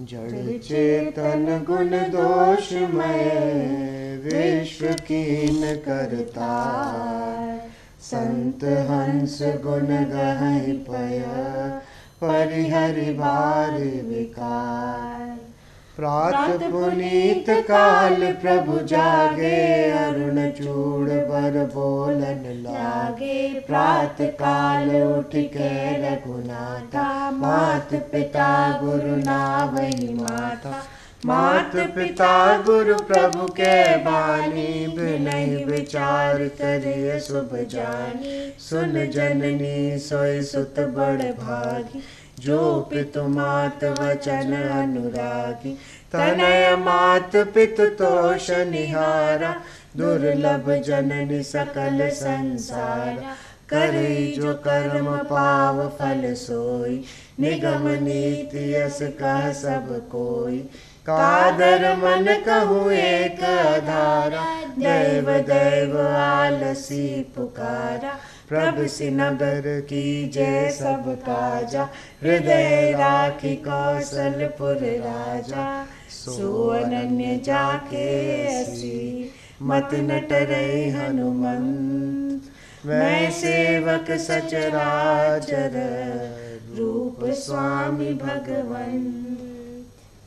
जड़ चेतन गुण दोष दोषमय विश्व कीन करता संत हंस गुण गह पय, परिहरि बार विकार। प्रात पुनीत काल प्रभु जागे अरुण चूड़ बर बोलन लागे। प्रात काल उठ के रघुनाथा मात पिता गुरु नावही माता। मात पिता गुरु प्रभु के बानी बिनहि विचार करिय शुभ जानी। सुन जननी सोई सुत बड़ भागी। जो पितु मात वचन अनुरागी तनय मात पितु तोष निहारा दुर्लभ जननी सकल संसारा करे जो कर्म पाव फल सोई। निगम नीति यस कह सब कोई। कादर मन कहूँ एक धारा। दैव दैव आलसी पुकारा। प्रभु सिनगर की जय सब काजा हृदय राखी कौशलपुर राजा। सो अनन्य जाके असी। मत नट टरे हनुमंत। मैं सेवक सचराचर रूप स्वामी भगवंत